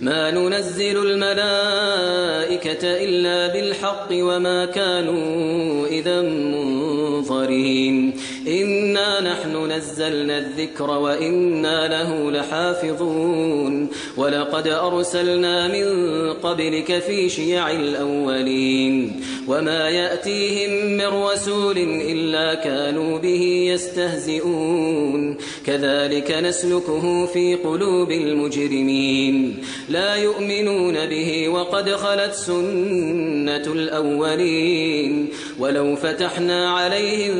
ما ننزل الملائكة إلا بالحق وما كانوا إذا منظرين إنا نحن نزلنا الذكر وإنا له لحافظون. ولقد أرسلنا من قبلك في شيع الأولين. وما يأتيهم من رسول إلا كانوا به يستهزئون. كذلك نسلكه في قلوب المجرمين. لا يؤمنون به وقد خلت سنة الأولين. ولو فتحنا عليهم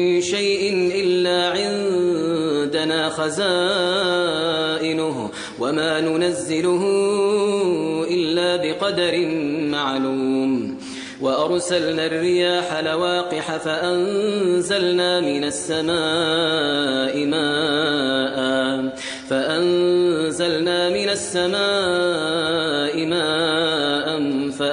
شيء إلا عندنا خزائنه وما ننزله إلا بقدر معلوم. وأرسلنا الرياح لواقح فأنزلنا من السماء ماء. فأنزلنا من السماء ماء